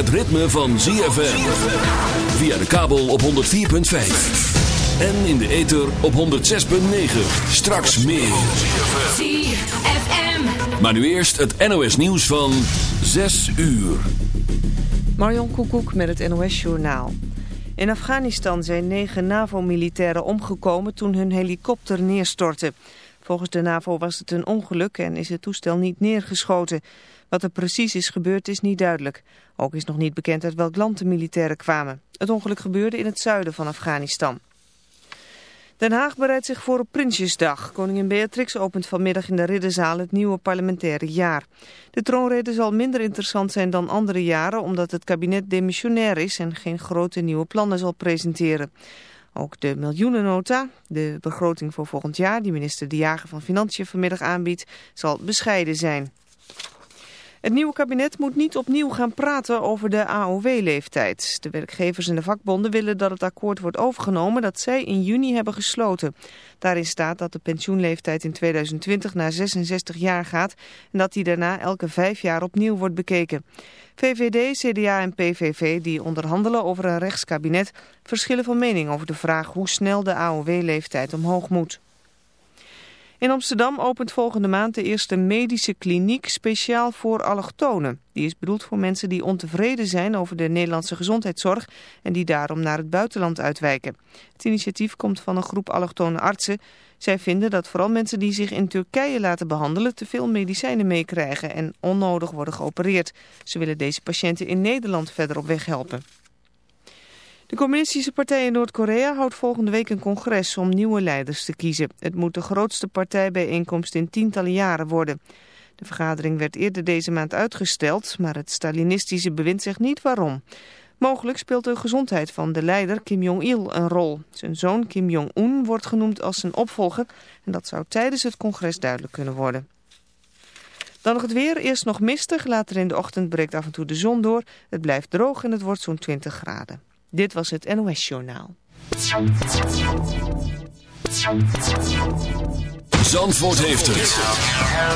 Het ritme van ZFM. Via de kabel op 104.5. En in de ether op 106.9. Straks meer. ZFM. Maar nu eerst het NOS nieuws van 6 uur. Marion Koekoek met het NOS Journaal. In Afghanistan zijn negen NAVO-militairen omgekomen toen hun helikopter neerstortte. Volgens de NAVO was het een ongeluk en is het toestel niet neergeschoten. Wat er precies is gebeurd is niet duidelijk. Ook is nog niet bekend uit welk land de militairen kwamen. Het ongeluk gebeurde in het zuiden van Afghanistan. Den Haag bereidt zich voor op Prinsjesdag. Koningin Beatrix opent vanmiddag in de Ridderzaal het nieuwe parlementaire jaar. De troonrede zal minder interessant zijn dan andere jaren... omdat het kabinet demissionair is en geen grote nieuwe plannen zal presenteren. Ook de miljoenennota, de begroting voor volgend jaar... die minister De Jager van Financiën vanmiddag aanbiedt, zal bescheiden zijn. Het nieuwe kabinet moet niet opnieuw gaan praten over de AOW-leeftijd. De werkgevers en de vakbonden willen dat het akkoord wordt overgenomen dat zij in juni hebben gesloten. Daarin staat dat de pensioenleeftijd in 2020 naar 66 jaar gaat en dat die daarna elke vijf jaar opnieuw wordt bekeken. VVD, CDA en PVV, die onderhandelen over een rechtskabinet, verschillen van mening over de vraag hoe snel de AOW-leeftijd omhoog moet. In Amsterdam opent volgende maand de eerste medische kliniek speciaal voor allochtonen. Die is bedoeld voor mensen die ontevreden zijn over de Nederlandse gezondheidszorg en die daarom naar het buitenland uitwijken. Het initiatief komt van een groep allochtone artsen. Zij vinden dat vooral mensen die zich in Turkije laten behandelen te veel medicijnen meekrijgen en onnodig worden geopereerd. Ze willen deze patiënten in Nederland verder op weg helpen. De communistische partij in Noord-Korea houdt volgende week een congres om nieuwe leiders te kiezen. Het moet de grootste partijbijeenkomst in tientallen jaren worden. De vergadering werd eerder deze maand uitgesteld, maar het Stalinistische bewind zegt niet waarom. Mogelijk speelt de gezondheid van de leider Kim Jong-il een rol. Zijn zoon Kim Jong-un wordt genoemd als zijn opvolger en dat zou tijdens het congres duidelijk kunnen worden. Dan nog het weer, eerst nog mistig, later in de ochtend breekt af en toe de zon door. Het blijft droog en het wordt zo'n 20 graden. Dit was het NOS Journaal. Zandvoort heeft het.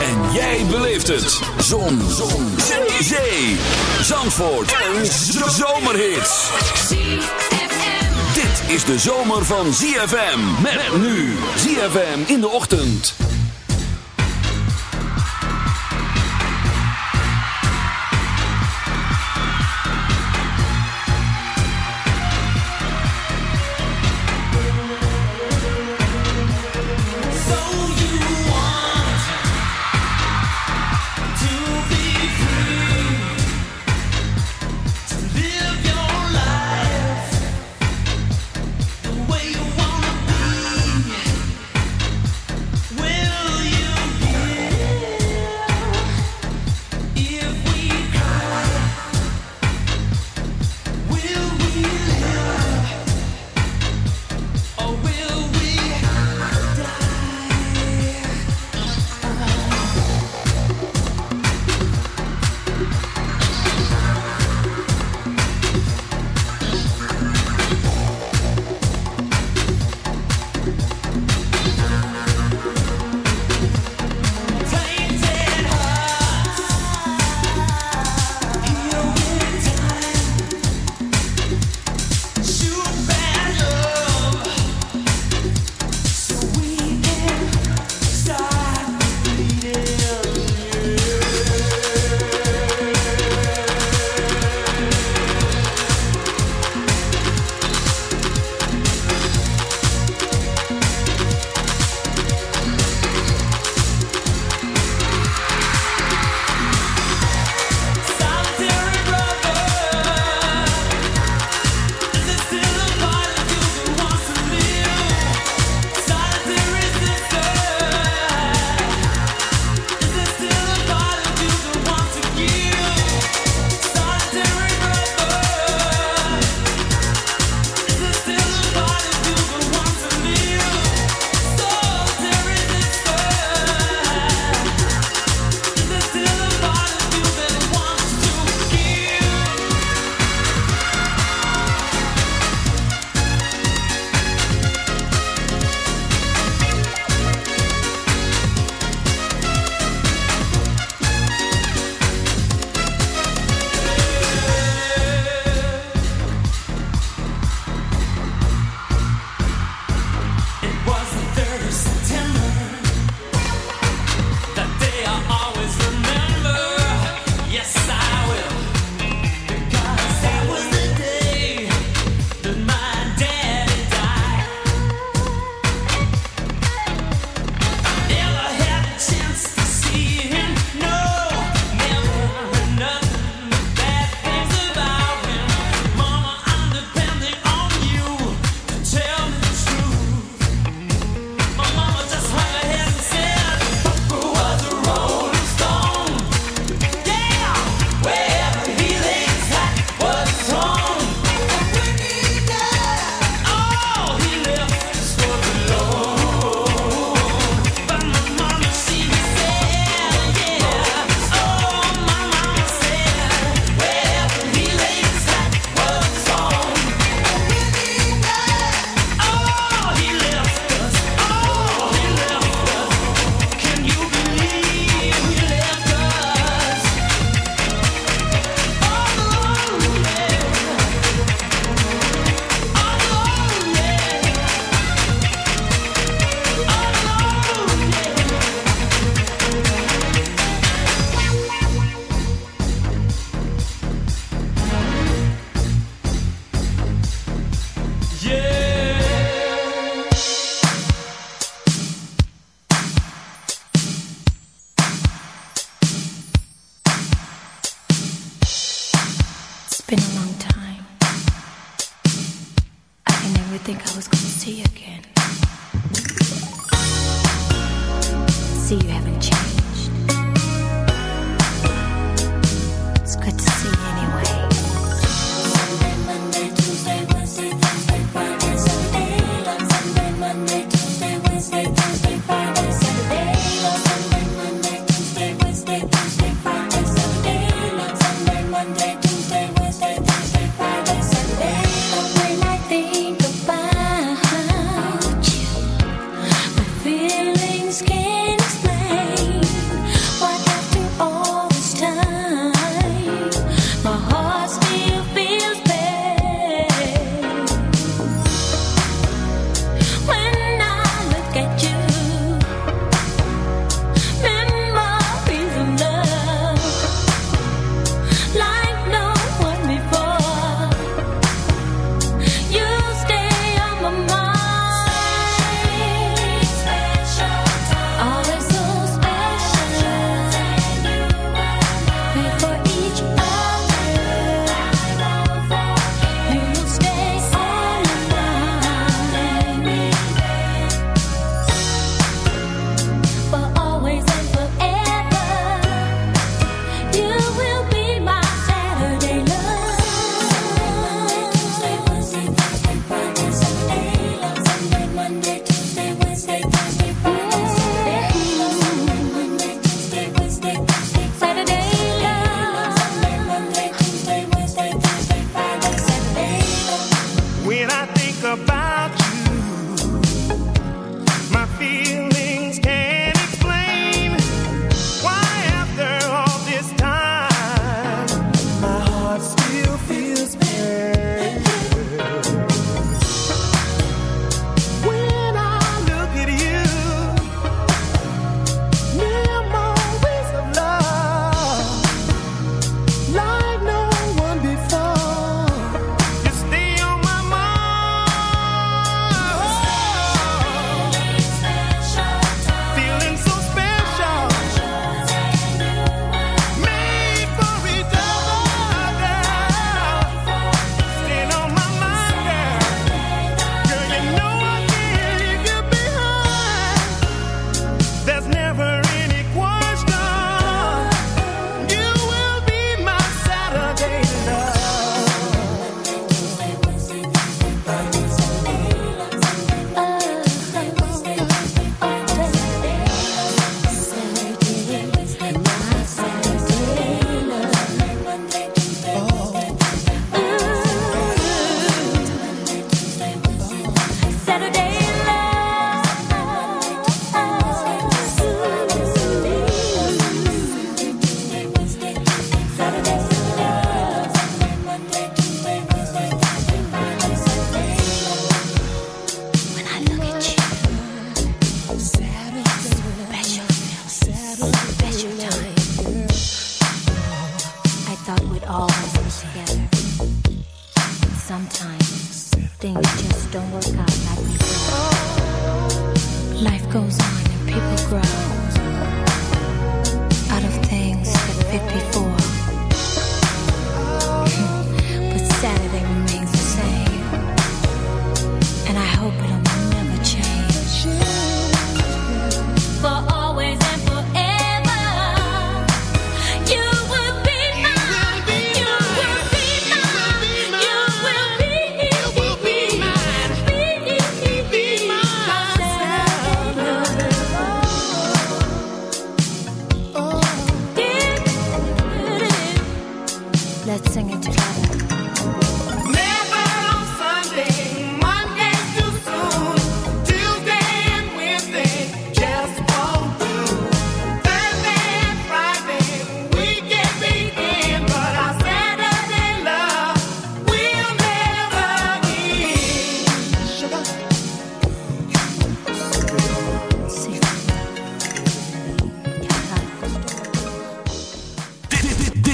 En jij beleeft het. Zon. Zon. Zee. Zandvoort. Een zomerhit. Dit is de zomer van ZFM. Met nu. ZFM in de ochtend.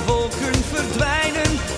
Forgive me, the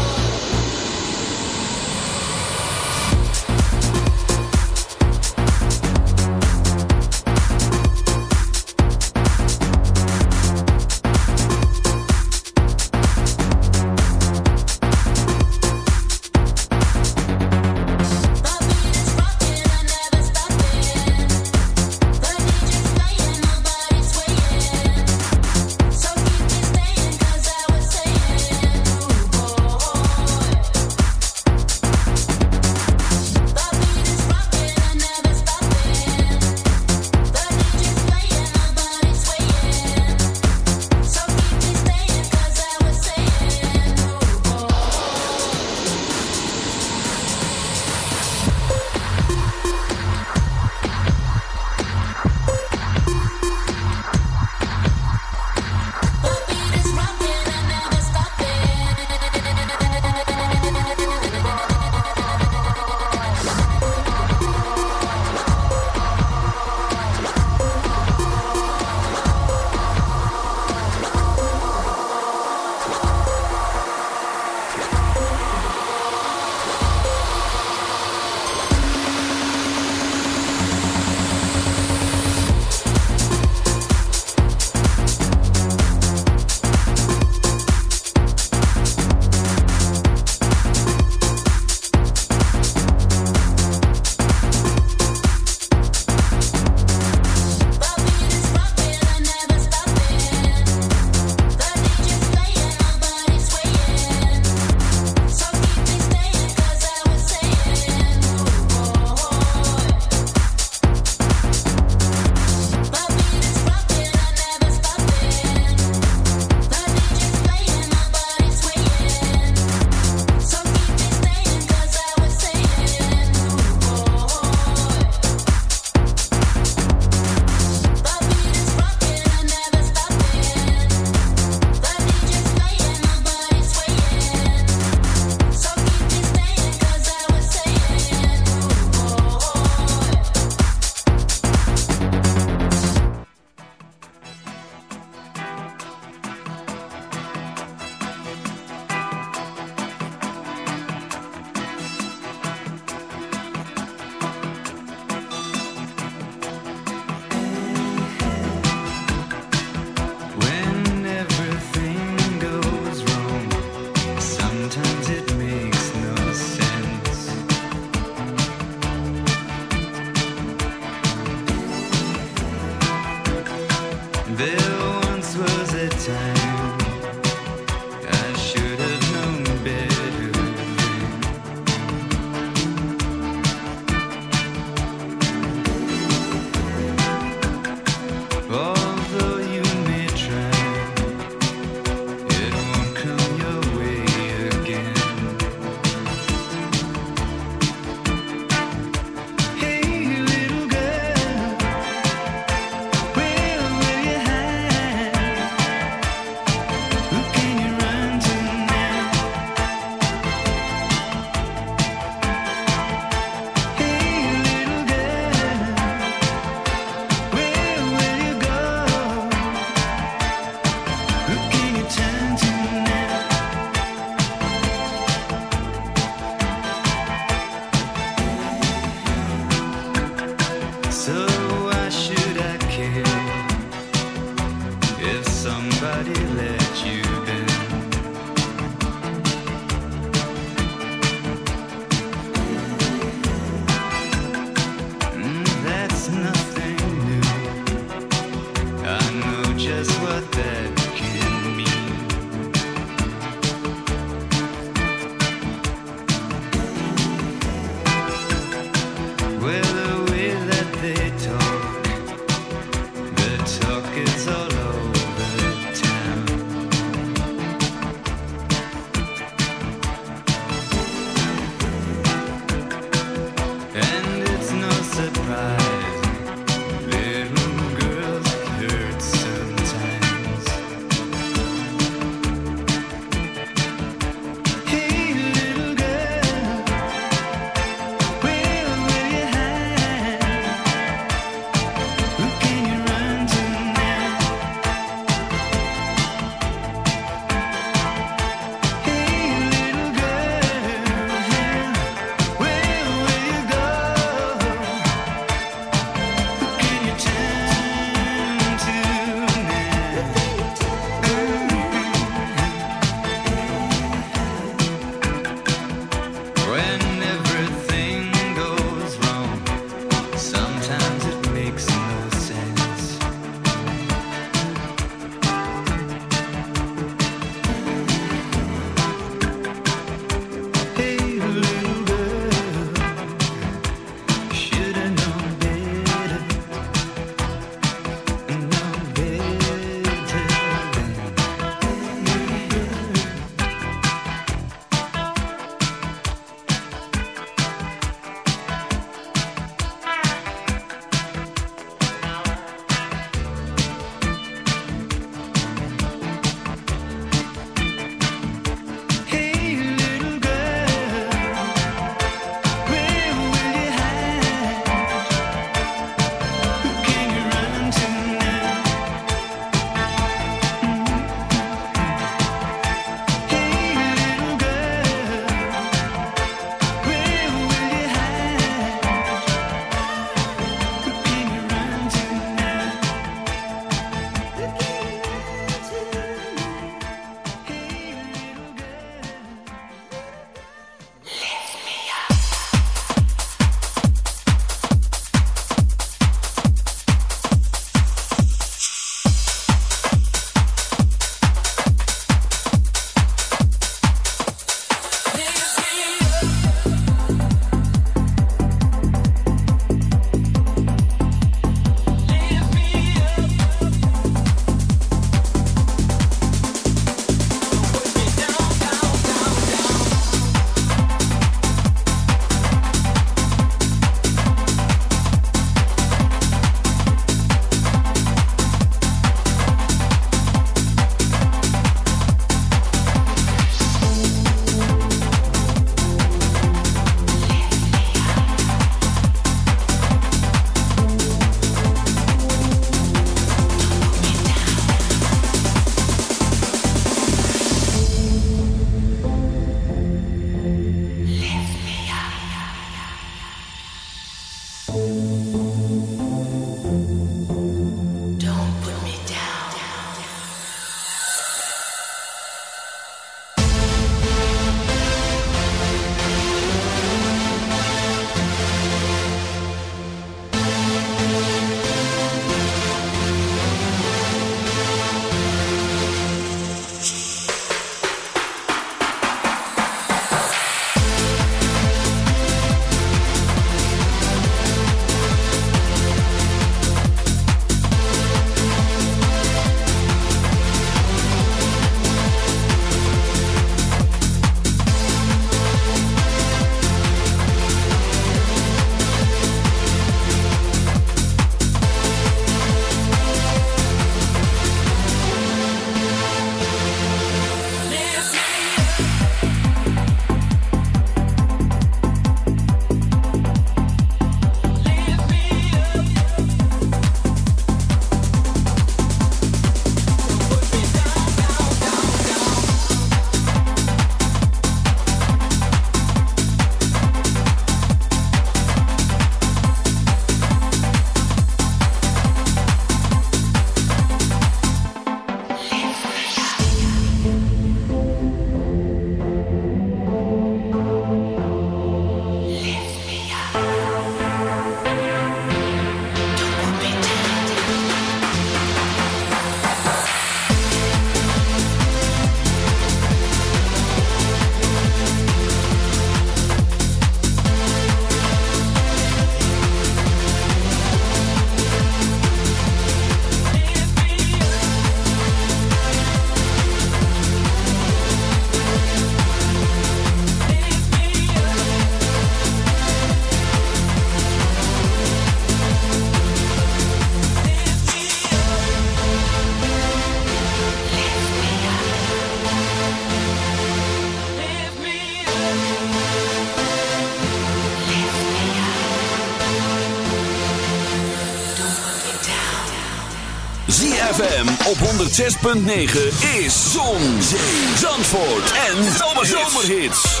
6.9 is Zon, Zee, Zandvoort en Zomerhits.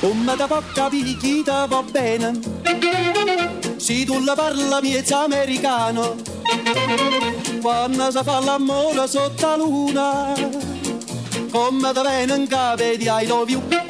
Come da poca picchita va bene, si tu la parla miezza americano, quando si fa l'amore sotto la luna, come da venen cave di I love.